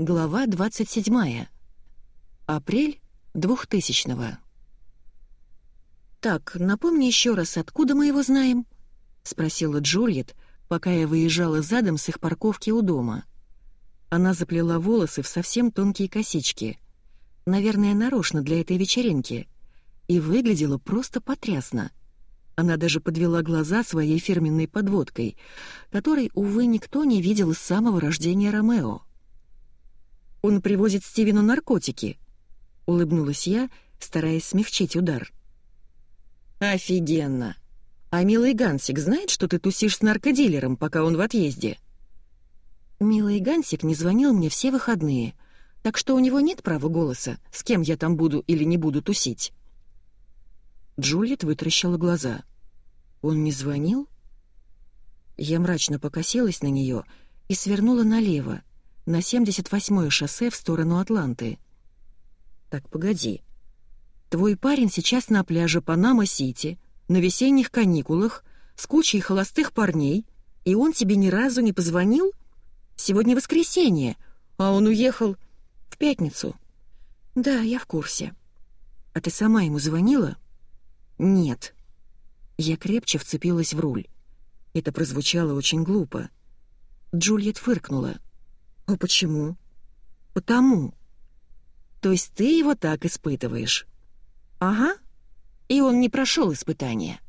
Глава 27. Апрель 2000-го. «Так, напомни еще раз, откуда мы его знаем?» — спросила Джульет, пока я выезжала задом с их парковки у дома. Она заплела волосы в совсем тонкие косички. Наверное, нарочно для этой вечеринки. И выглядела просто потрясно. Она даже подвела глаза своей фирменной подводкой, которой, увы, никто не видел с самого рождения Ромео. Он привозит Стивену наркотики», — улыбнулась я, стараясь смягчить удар. «Офигенно! А милый Гансик знает, что ты тусишь с наркодилером, пока он в отъезде?» «Милый Гансик не звонил мне все выходные, так что у него нет права голоса, с кем я там буду или не буду тусить». Джульет вытаращила глаза. «Он не звонил?» Я мрачно покосилась на нее и свернула налево, на 78-е шоссе в сторону Атланты. «Так, погоди. Твой парень сейчас на пляже Панама-Сити, на весенних каникулах, с кучей холостых парней, и он тебе ни разу не позвонил? Сегодня воскресенье, а он уехал в пятницу». «Да, я в курсе». «А ты сама ему звонила?» «Нет». Я крепче вцепилась в руль. Это прозвучало очень глупо. Джульет фыркнула. «А почему?» «Потому». «То есть ты его так испытываешь?» «Ага. И он не прошел испытания».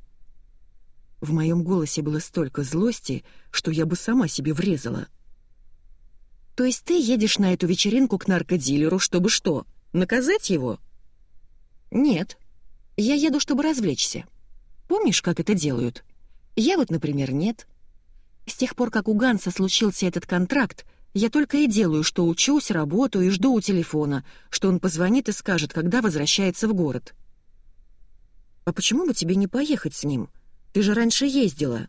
В моем голосе было столько злости, что я бы сама себе врезала. «То есть ты едешь на эту вечеринку к наркодилеру, чтобы что, наказать его?» «Нет. Я еду, чтобы развлечься. Помнишь, как это делают? Я вот, например, нет. С тех пор, как у Ганса случился этот контракт, я только и делаю, что учусь, работаю и жду у телефона, что он позвонит и скажет, когда возвращается в город. «А почему бы тебе не поехать с ним? Ты же раньше ездила».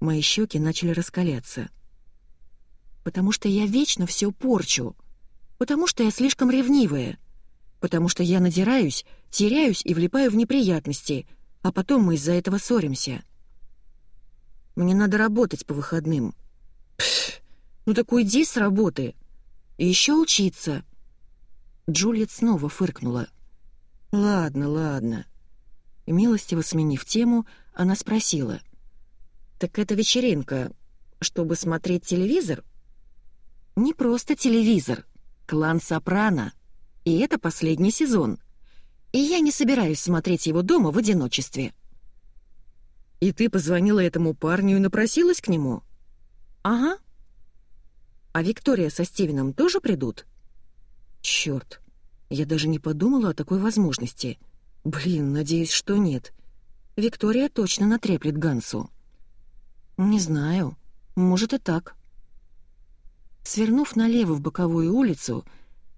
Мои щеки начали раскаляться. «Потому что я вечно все порчу. Потому что я слишком ревнивая. Потому что я надираюсь, теряюсь и влипаю в неприятности, а потом мы из-за этого ссоримся. Мне надо работать по выходным». Пф, ну так уйди с работы. И еще учиться». Джульет снова фыркнула. «Ладно, ладно». Милостиво сменив тему, она спросила. «Так это вечеринка, чтобы смотреть телевизор?» «Не просто телевизор. Клан Сопрано. И это последний сезон. И я не собираюсь смотреть его дома в одиночестве». «И ты позвонила этому парню и напросилась к нему?» «Ага», а Виктория со Стивеном тоже придут? Черт, я даже не подумала о такой возможности. Блин, надеюсь, что нет. Виктория точно натреплет Гансу. Не знаю, может и так. Свернув налево в боковую улицу,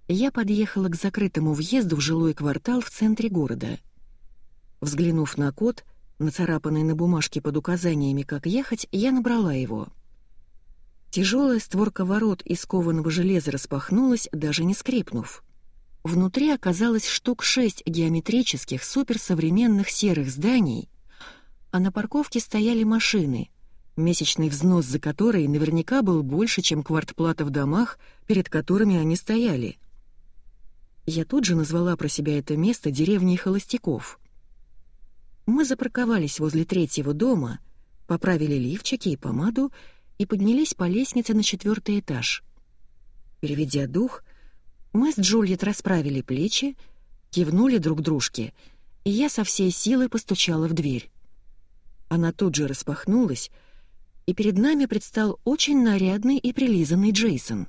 я подъехала к закрытому въезду в жилой квартал в центре города. Взглянув на код, нацарапанный на бумажке под указаниями, как ехать, я набрала его — Тяжелая створка ворот из кованого железа распахнулась, даже не скрипнув. Внутри оказалось штук шесть геометрических суперсовременных серых зданий, а на парковке стояли машины, месячный взнос за которые наверняка был больше, чем квартплата в домах, перед которыми они стояли. Я тут же назвала про себя это место деревней холостяков. Мы запарковались возле третьего дома, поправили лифчики и помаду и поднялись по лестнице на четвертый этаж. Переведя дух, мы с Джульет расправили плечи, кивнули друг дружке, и я со всей силы постучала в дверь. Она тут же распахнулась, и перед нами предстал очень нарядный и прилизанный Джейсон.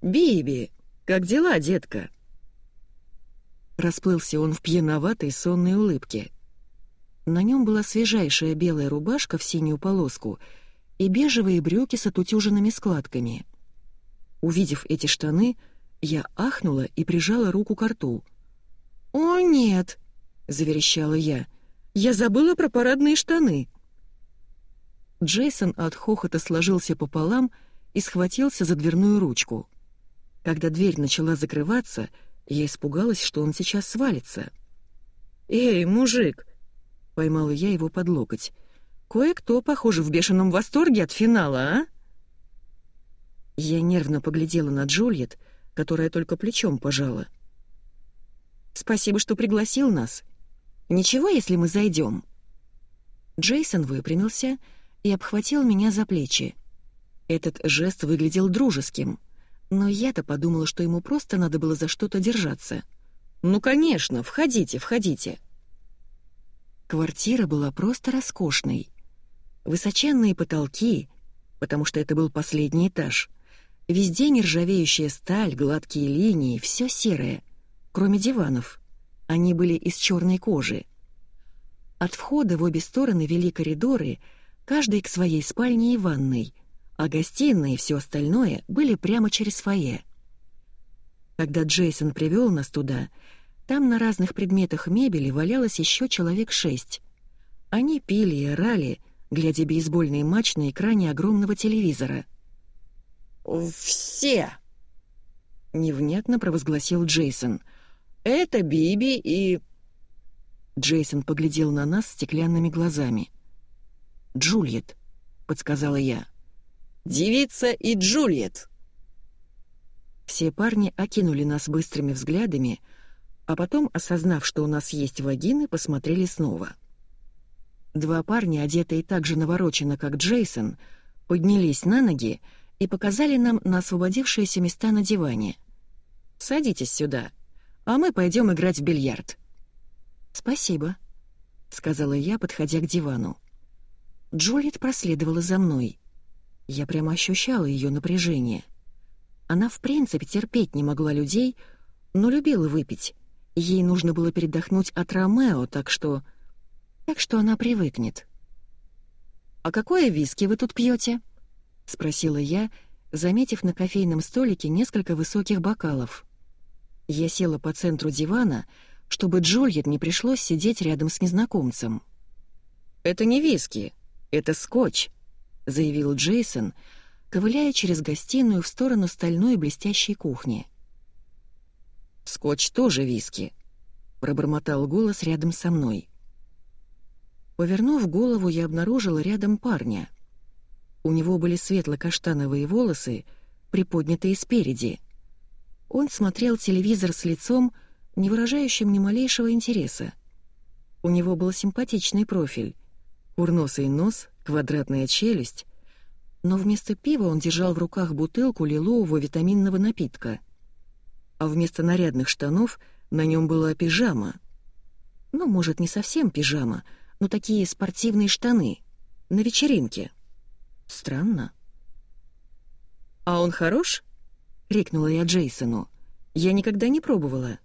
«Биби, как дела, детка?» Расплылся он в пьяноватой сонной улыбке. На нем была свежайшая белая рубашка в синюю полоску — и бежевые брюки с отутюженными складками. Увидев эти штаны, я ахнула и прижала руку к рту. «О, нет!» — заверещала я. «Я забыла про парадные штаны!» Джейсон от хохота сложился пополам и схватился за дверную ручку. Когда дверь начала закрываться, я испугалась, что он сейчас свалится. «Эй, мужик!» — поймала я его под локоть. Кое-кто, похоже, в бешеном восторге от финала, а? Я нервно поглядела на Джульет, которая только плечом пожала. «Спасибо, что пригласил нас. Ничего, если мы зайдем?» Джейсон выпрямился и обхватил меня за плечи. Этот жест выглядел дружеским, но я-то подумала, что ему просто надо было за что-то держаться. «Ну, конечно, входите, входите!» Квартира была просто роскошной. Высоченные потолки, потому что это был последний этаж. Везде нержавеющая сталь, гладкие линии, все серое, кроме диванов. Они были из черной кожи. От входа в обе стороны вели коридоры, каждый к своей спальне и ванной, а гостиная и все остальное были прямо через фойе. Когда Джейсон привел нас туда, там на разных предметах мебели валялось еще человек шесть. Они пили и орали, глядя бейсбольный матч на экране огромного телевизора. «Все!» — невнятно провозгласил Джейсон. «Это Биби и...» Джейсон поглядел на нас стеклянными глазами. «Джульет», — подсказала я. «Девица и Джульет!» Все парни окинули нас быстрыми взглядами, а потом, осознав, что у нас есть вагины, посмотрели снова. Два парня, одетые так же навороченно, как Джейсон, поднялись на ноги и показали нам на освободившиеся места на диване. «Садитесь сюда, а мы пойдем играть в бильярд». «Спасибо», — сказала я, подходя к дивану. Джульет проследовала за мной. Я прямо ощущала ее напряжение. Она в принципе терпеть не могла людей, но любила выпить. Ей нужно было передохнуть от Ромео, так что... Так что она привыкнет. «А какое виски вы тут пьете? — спросила я, заметив на кофейном столике несколько высоких бокалов. Я села по центру дивана, чтобы Джульет не пришлось сидеть рядом с незнакомцем. «Это не виски, это скотч», — заявил Джейсон, ковыляя через гостиную в сторону стальной блестящей кухни. «Скотч тоже виски», — пробормотал голос рядом со мной. Повернув голову, я обнаружила рядом парня. У него были светло-каштановые волосы, приподнятые спереди. Он смотрел телевизор с лицом, не выражающим ни малейшего интереса. У него был симпатичный профиль, курносый нос, квадратная челюсть, но вместо пива он держал в руках бутылку лилового витаминного напитка. А вместо нарядных штанов на нем была пижама. Ну, может, не совсем пижама, но такие спортивные штаны. На вечеринке. Странно. «А он хорош?» — крикнула я Джейсону. «Я никогда не пробовала».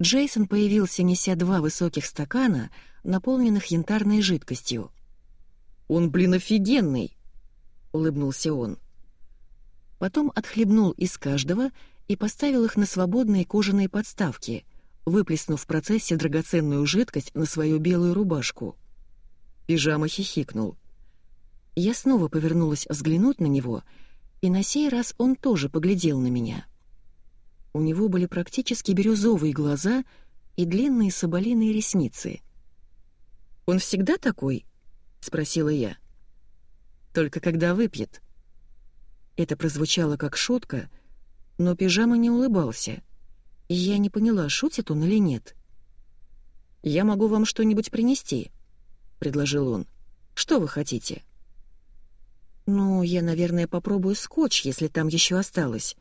Джейсон появился, неся два высоких стакана, наполненных янтарной жидкостью. «Он, блин, офигенный!» — улыбнулся он. Потом отхлебнул из каждого и поставил их на свободные кожаные подставки, выплеснув в процессе драгоценную жидкость на свою белую рубашку. Пижама хихикнул. Я снова повернулась взглянуть на него, и на сей раз он тоже поглядел на меня. У него были практически бирюзовые глаза и длинные соболиные ресницы. «Он всегда такой?» — спросила я. «Только когда выпьет». Это прозвучало как шутка, но пижама не улыбался, я не поняла, шутит он или нет. «Я могу вам что-нибудь принести», — предложил он. «Что вы хотите?» «Ну, я, наверное, попробую скотч, если там еще осталось.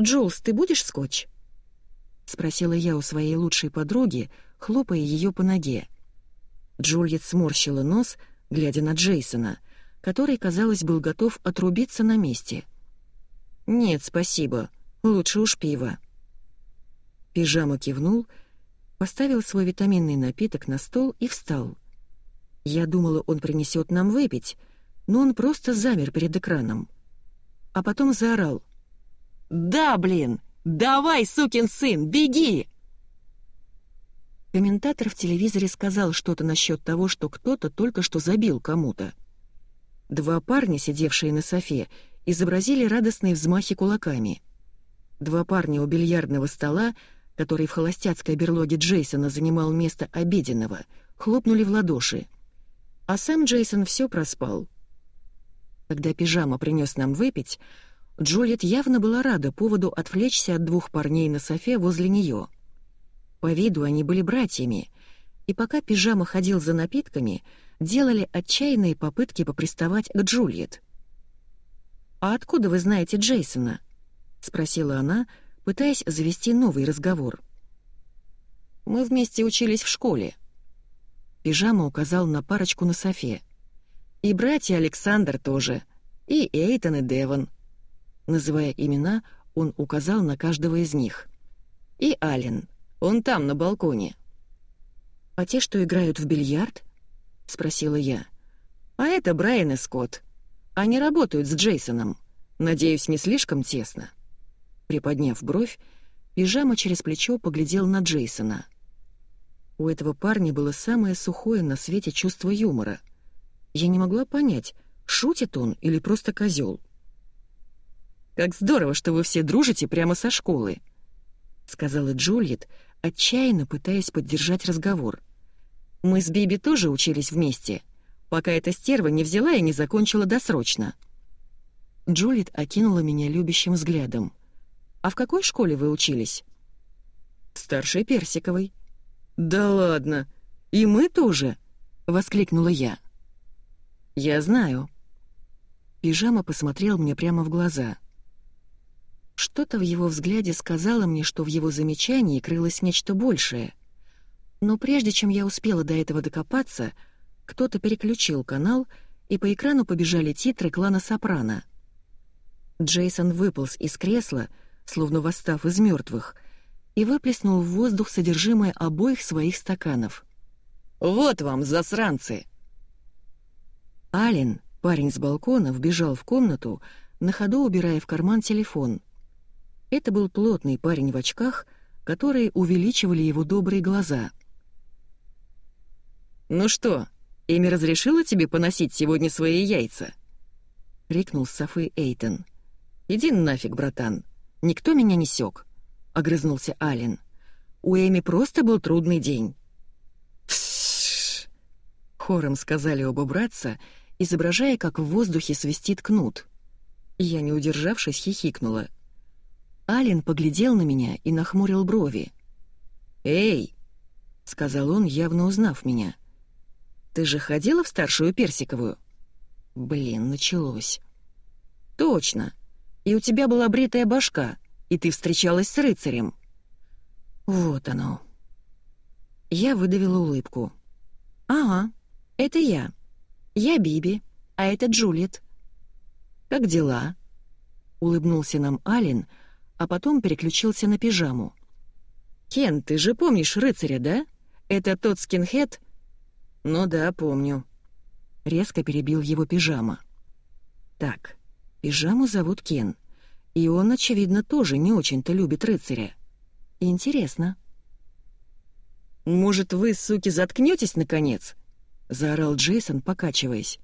Джулс, ты будешь скотч?» Спросила я у своей лучшей подруги, хлопая ее по ноге. Джульет сморщила нос, глядя на Джейсона, который, казалось, был готов отрубиться на месте. «Нет, спасибо. Лучше уж пиво». Пижама кивнул, поставил свой витаминный напиток на стол и встал. Я думала, он принесет нам выпить, но он просто замер перед экраном. А потом заорал. «Да, блин! Давай, сукин сын, беги!» Комментатор в телевизоре сказал что-то насчет того, что кто-то только что забил кому-то. Два парня, сидевшие на софе, изобразили радостные взмахи кулаками. Два парня у бильярдного стола, который в холостяцкой берлоге Джейсона занимал место обеденного, хлопнули в ладоши. А сам Джейсон все проспал — Когда пижама принес нам выпить, Джульет явно была рада поводу отвлечься от двух парней на софе возле нее. По виду они были братьями, и пока пижама ходил за напитками, делали отчаянные попытки поприставать к Джульет. «А откуда вы знаете Джейсона?» — спросила она, пытаясь завести новый разговор. «Мы вместе учились в школе». Пижама указал на парочку на софе. «И братья Александр тоже, и Эйтон и Девон». Называя имена, он указал на каждого из них. «И Ален, он там, на балконе». «А те, что играют в бильярд?» — спросила я. «А это Брайан и Скотт. Они работают с Джейсоном. Надеюсь, не слишком тесно». Приподняв бровь, пижама через плечо поглядел на Джейсона. У этого парня было самое сухое на свете чувство юмора. Я не могла понять, шутит он или просто козел. «Как здорово, что вы все дружите прямо со школы», — сказала Джульет, отчаянно пытаясь поддержать разговор. «Мы с Биби тоже учились вместе, пока эта стерва не взяла и не закончила досрочно». Джульет окинула меня любящим взглядом. «А в какой школе вы учились?» «В старшей Персиковой». «Да ладно! И мы тоже!» — воскликнула я. «Я знаю». Пижама посмотрел мне прямо в глаза. Что-то в его взгляде сказало мне, что в его замечании крылось нечто большее. Но прежде чем я успела до этого докопаться, кто-то переключил канал, и по экрану побежали титры клана Сопрано. Джейсон выполз из кресла, словно восстав из мертвых, и выплеснул в воздух содержимое обоих своих стаканов. «Вот вам, засранцы!» Ален, парень с балкона, вбежал в комнату, на ходу убирая в карман телефон. Это был плотный парень в очках, которые увеличивали его добрые глаза. «Ну что, Эми разрешила тебе поносить сегодня свои яйца?» — крикнул с Софы Эйтон. «Иди нафиг, братан. Никто меня не сёк», — огрызнулся Ален. «У Эми просто был трудный день». «Пшшш!» — хором сказали оба братца, изображая, как в воздухе свистит кнут. Я, не удержавшись, хихикнула. Ален поглядел на меня и нахмурил брови. «Эй!» — сказал он, явно узнав меня. «Ты же ходила в старшую Персиковую?» «Блин, началось». «Точно!» И у тебя была бритая башка, и ты встречалась с рыцарем». «Вот оно». Я выдавила улыбку. «Ага, это я. Я Биби, а это Джулиет». «Как дела?» Улыбнулся нам Ален, а потом переключился на пижаму. «Кен, ты же помнишь рыцаря, да? Это тот скинхед?» «Ну да, помню». Резко перебил его пижама. «Так, Пижаму зовут Кен, и он, очевидно, тоже не очень-то любит рыцаря. Интересно. «Может, вы, суки, заткнетесь наконец?» — заорал Джейсон, покачиваясь.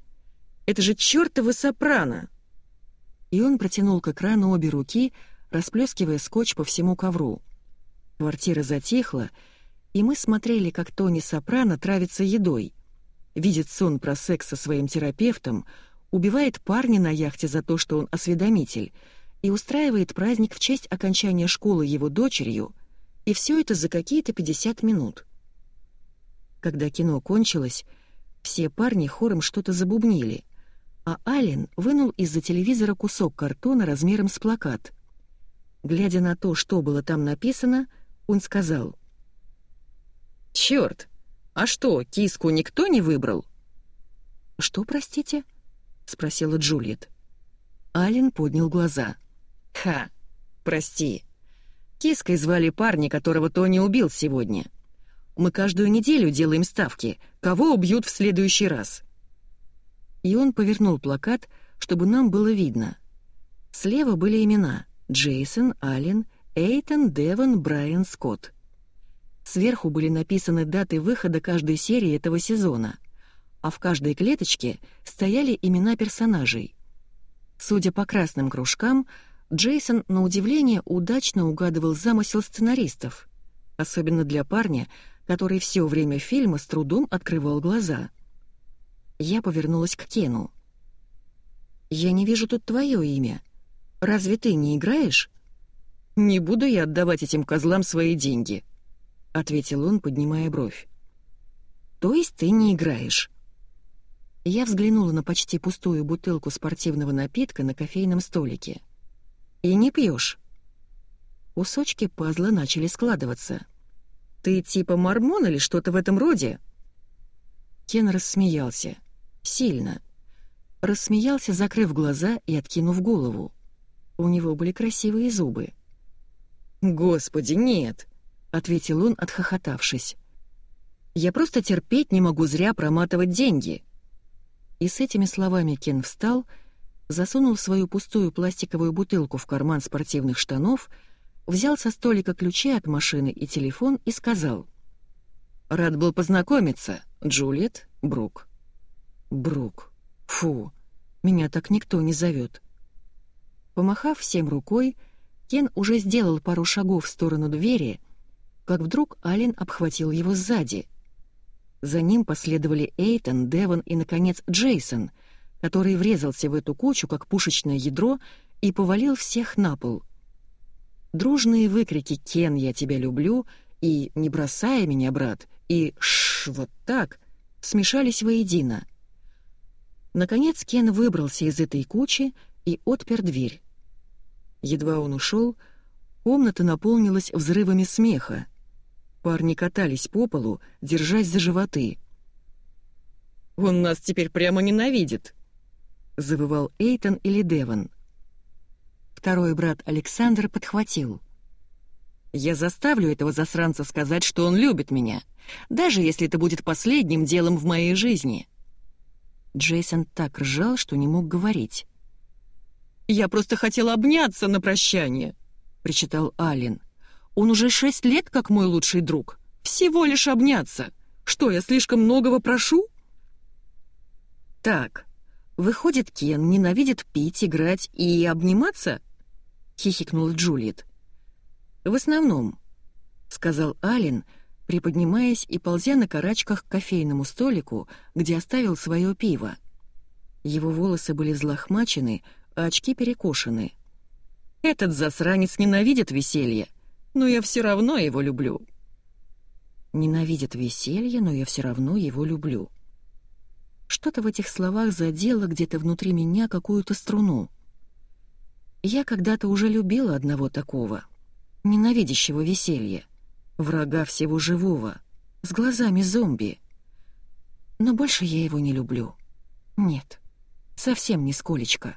«Это же чёртовы сопрано!» И он протянул к экрану обе руки, расплескивая скотч по всему ковру. Квартира затихла, и мы смотрели, как Тони Сопрано травится едой, видит сон про секс со своим терапевтом, убивает парня на яхте за то, что он осведомитель, и устраивает праздник в честь окончания школы его дочерью, и все это за какие-то 50 минут. Когда кино кончилось, все парни хором что-то забубнили, а Ален вынул из-за телевизора кусок картона размером с плакат. Глядя на то, что было там написано, он сказал. «Чёрт! А что, киску никто не выбрал?» «Что, простите?» — спросила Джульет. Ален поднял глаза. «Ха, прости. Киской звали парня, которого Тони убил сегодня. Мы каждую неделю делаем ставки, кого убьют в следующий раз». И он повернул плакат, чтобы нам было видно. Слева были имена — Джейсон, Аллен, Эйтон, Девон, Брайан, Скотт. Сверху были написаны даты выхода каждой серии этого сезона — а в каждой клеточке стояли имена персонажей. Судя по красным кружкам, Джейсон, на удивление, удачно угадывал замысел сценаристов, особенно для парня, который все время фильма с трудом открывал глаза. Я повернулась к Кену. «Я не вижу тут твое имя. Разве ты не играешь?» «Не буду я отдавать этим козлам свои деньги», — ответил он, поднимая бровь. «То есть ты не играешь?» Я взглянула на почти пустую бутылку спортивного напитка на кофейном столике. «И не пьешь?» Кусочки пазла начали складываться. «Ты типа мормон или что-то в этом роде?» Кен рассмеялся. Сильно. Рассмеялся, закрыв глаза и откинув голову. У него были красивые зубы. «Господи, нет!» — ответил он, отхохотавшись. «Я просто терпеть не могу зря проматывать деньги. И с этими словами Кен встал, засунул свою пустую пластиковую бутылку в карман спортивных штанов, взял со столика ключи от машины и телефон и сказал. «Рад был познакомиться, Джульет Брук». «Брук. Фу, меня так никто не зовет». Помахав всем рукой, Кен уже сделал пару шагов в сторону двери, как вдруг Ален обхватил его сзади — за ним последовали Эйтон, Девон и, наконец, Джейсон, который врезался в эту кучу, как пушечное ядро, и повалил всех на пол. Дружные выкрики «Кен, я тебя люблю» и «Не бросай меня, брат» и «Шш, вот так» смешались воедино. Наконец Кен выбрался из этой кучи и отпер дверь. Едва он ушел, комната наполнилась взрывами смеха. Парни катались по полу, держась за животы. «Он нас теперь прямо ненавидит», — завывал Эйтон или Деван. Второй брат Александр подхватил. «Я заставлю этого засранца сказать, что он любит меня, даже если это будет последним делом в моей жизни». Джейсон так ржал, что не мог говорить. «Я просто хотел обняться на прощание», — причитал Аллен. Он уже шесть лет как мой лучший друг. Всего лишь обняться. Что, я слишком многого прошу?» «Так, выходит, Кен ненавидит пить, играть и обниматься?» — хихикнула Джульет. «В основном», — сказал Ален, приподнимаясь и ползя на карачках к кофейному столику, где оставил свое пиво. Его волосы были взлохмачены, а очки перекошены. «Этот засранец ненавидит веселье но я все равно его люблю». Ненавидит веселье, но я все равно его люблю. Что-то в этих словах задело где-то внутри меня какую-то струну. Я когда-то уже любила одного такого, ненавидящего веселье, врага всего живого, с глазами зомби. Но больше я его не люблю. Нет, совсем нисколечко.